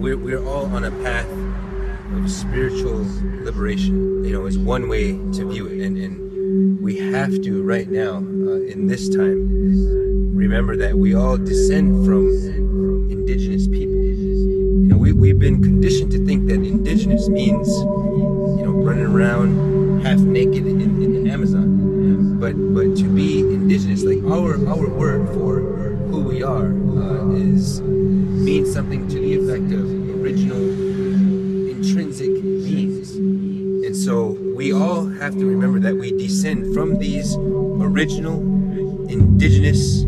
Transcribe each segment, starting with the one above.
we're, we're all on a path of spiritual liberation, you know, it's one way to view it. And, and we have to, right now, uh, in this time, remember that we all descend from indigenous people. You know, we, we've been conditioned to think that indigenous means, you know, running around half naked in, in the Amazon. But, but to be indigenous, like our, our word for who we are, uh, is something to the effect of original intrinsic beings. And so we all have to remember that we descend from these original indigenous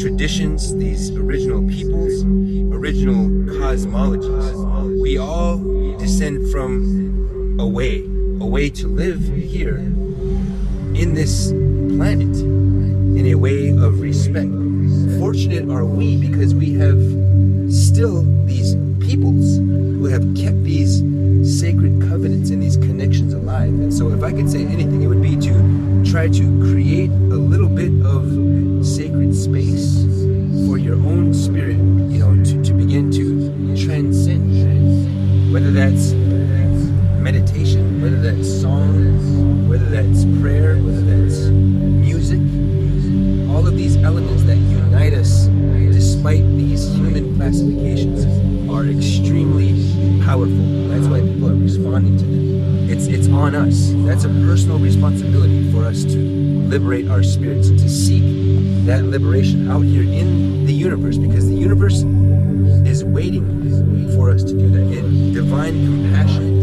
traditions, these original peoples, original cosmologies. We all descend from a way, a way to live here in this powerful. That's why people are responding to them. It's it's on us. That's a personal responsibility for us to liberate our spirits and to seek that liberation out here in the universe because the universe is waiting for us to do that. In divine compassion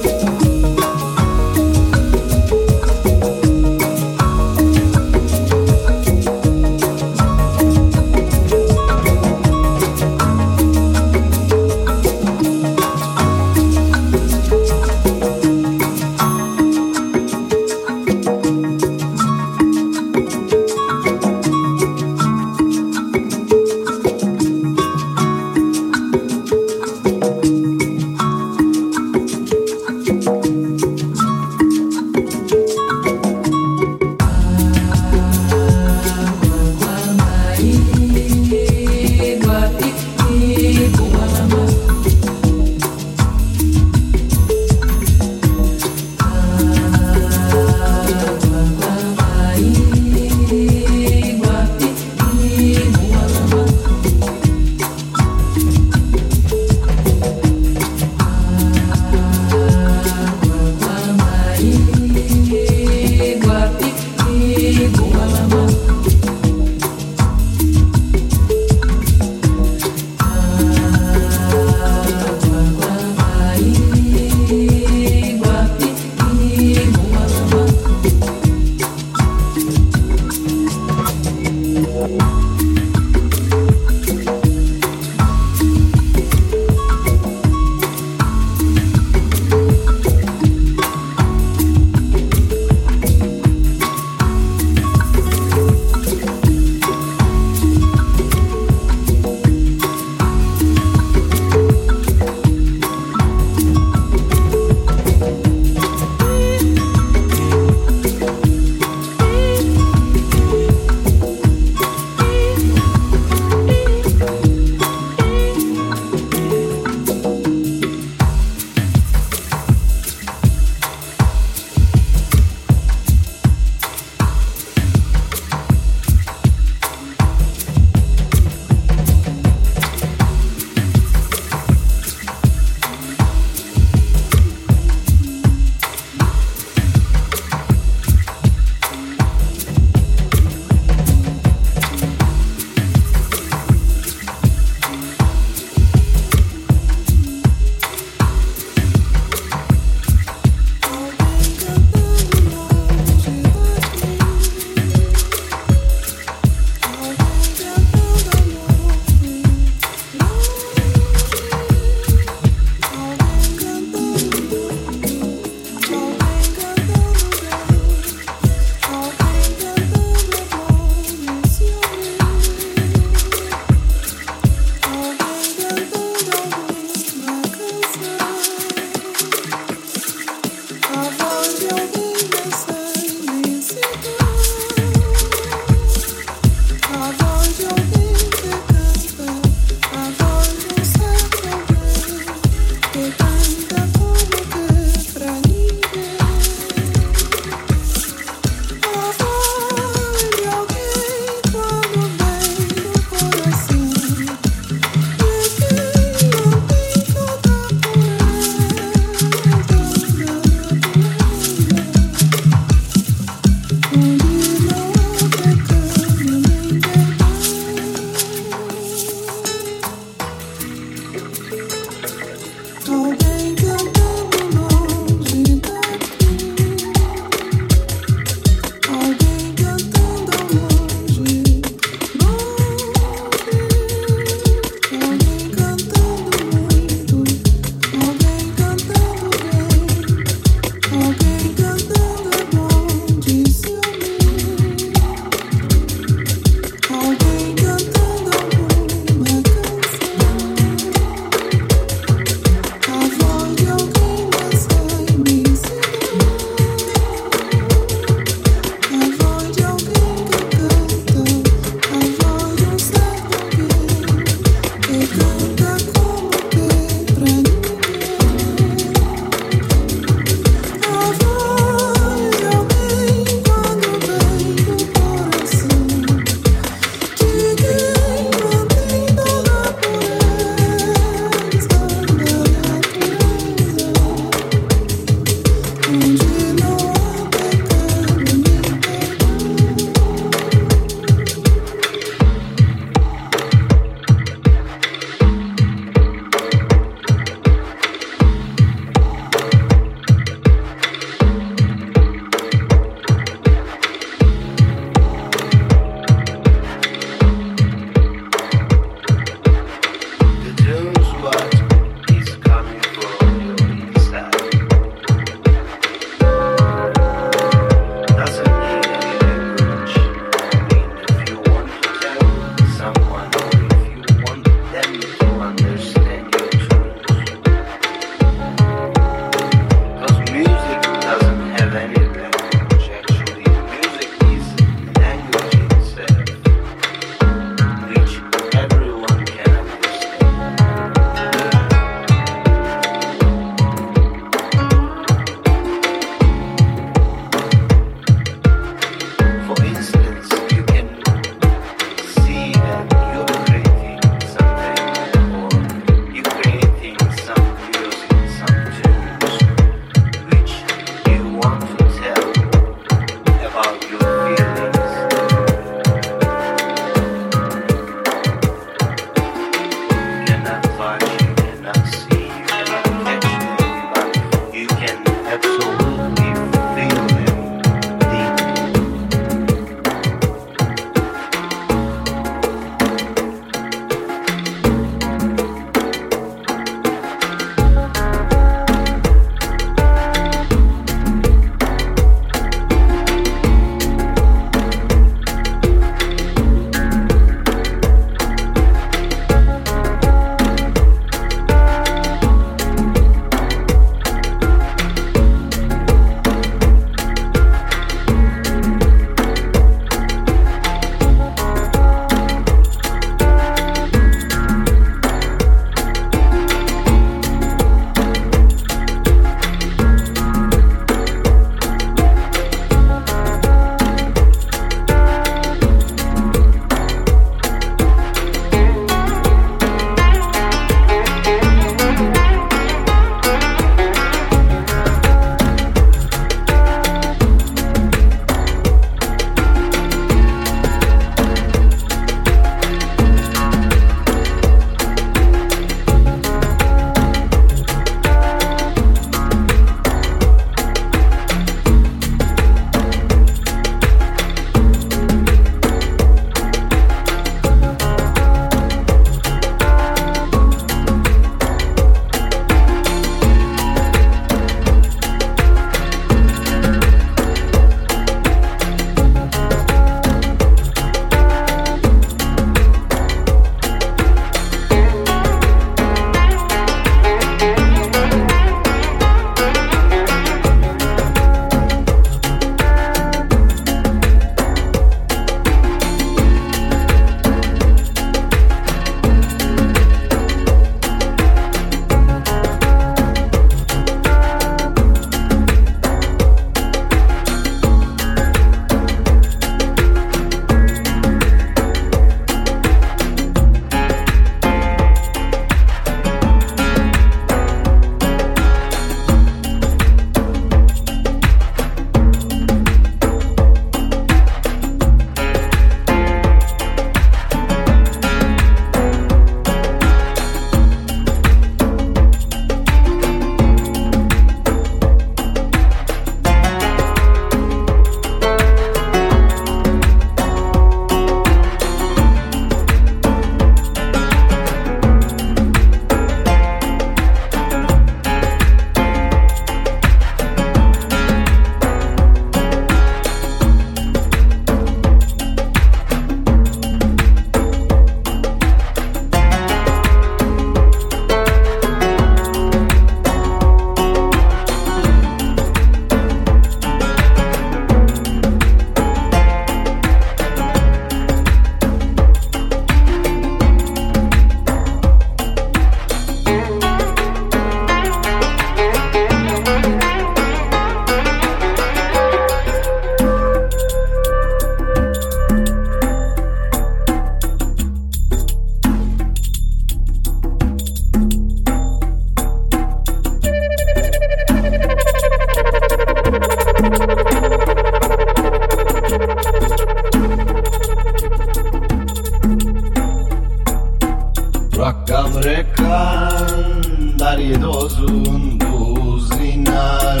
Rakkam rekan dar je dozun buzinar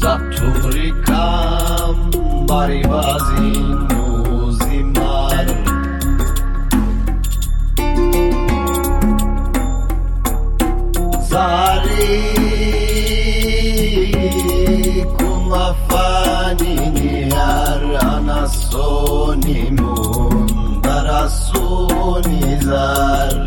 Zatum rikam bari bazin love.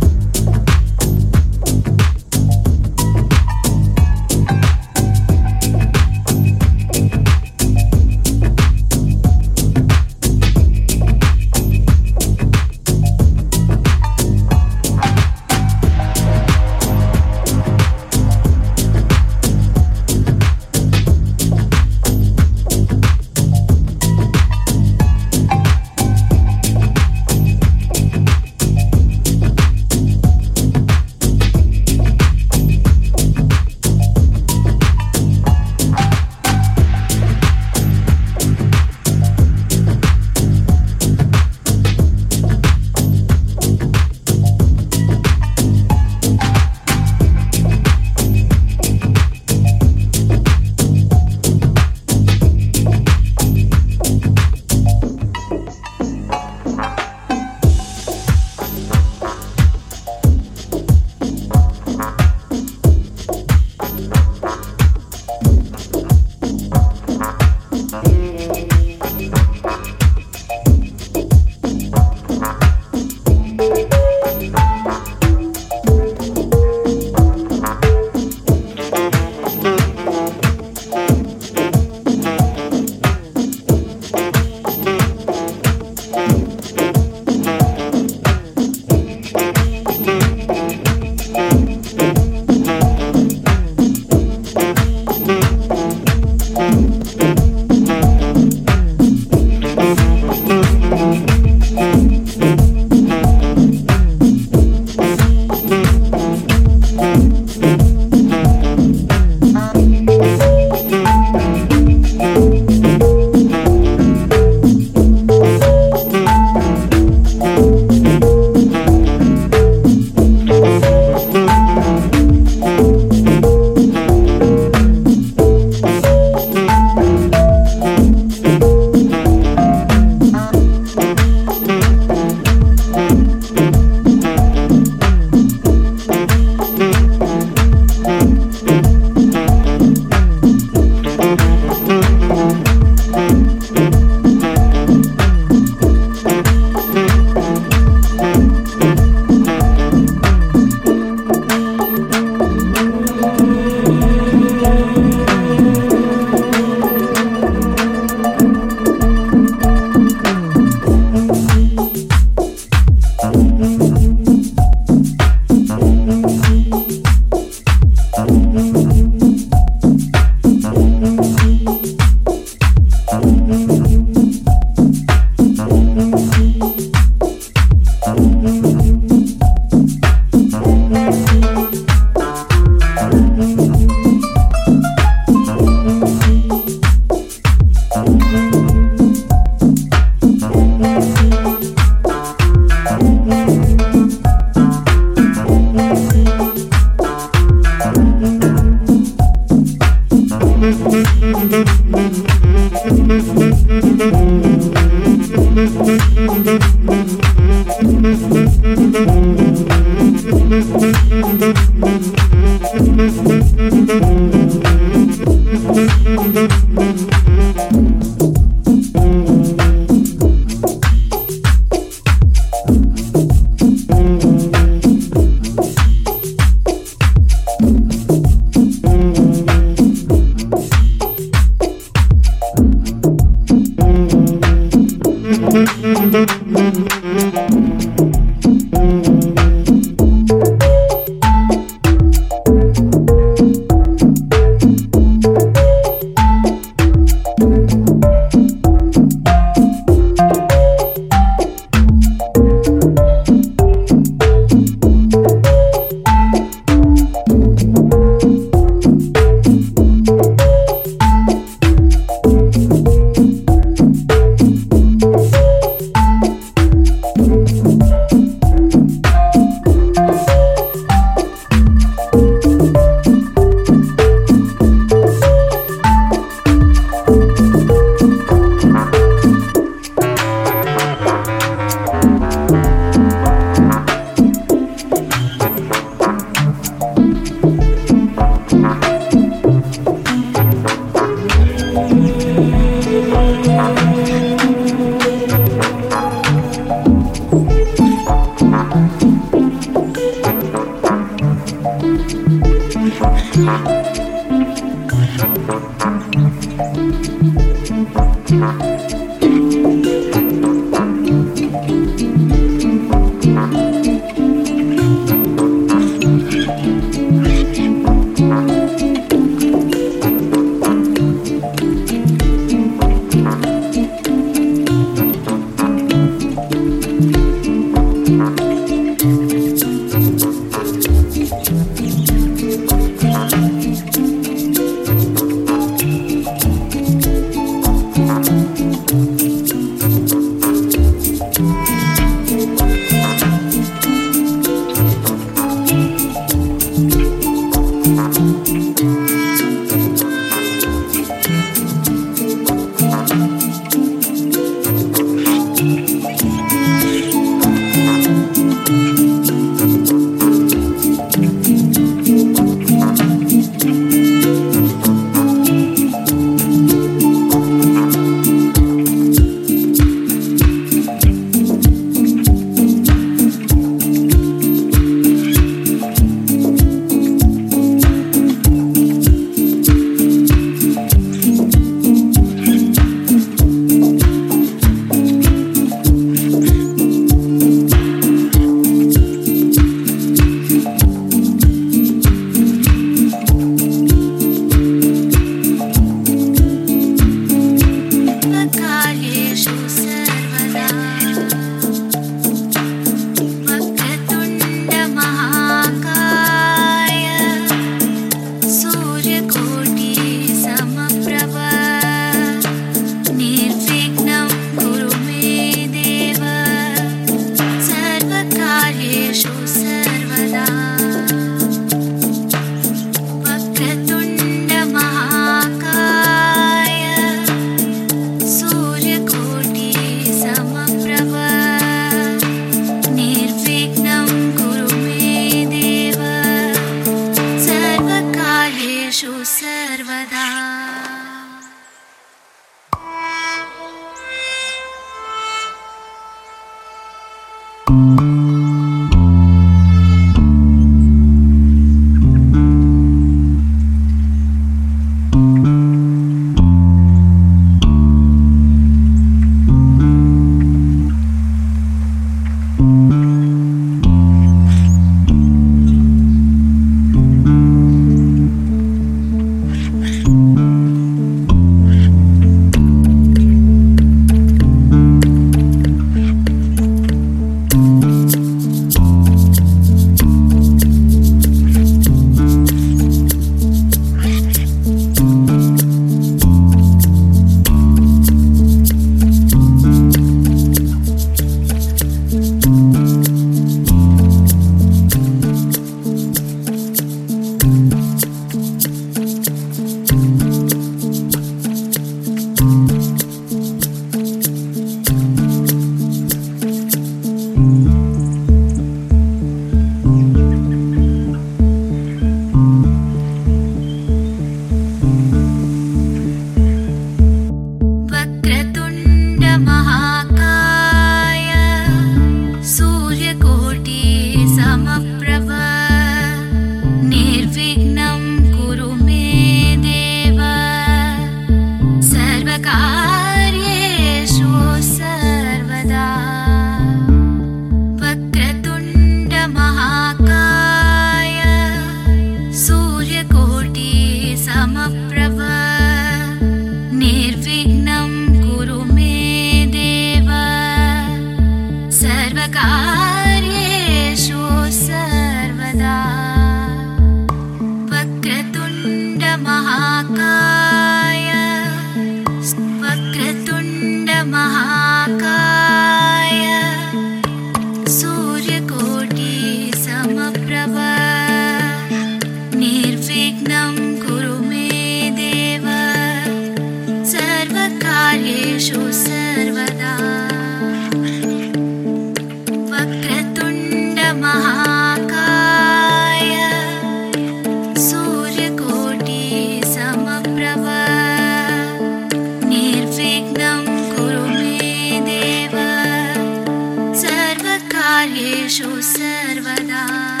कार्येषु सर्वदा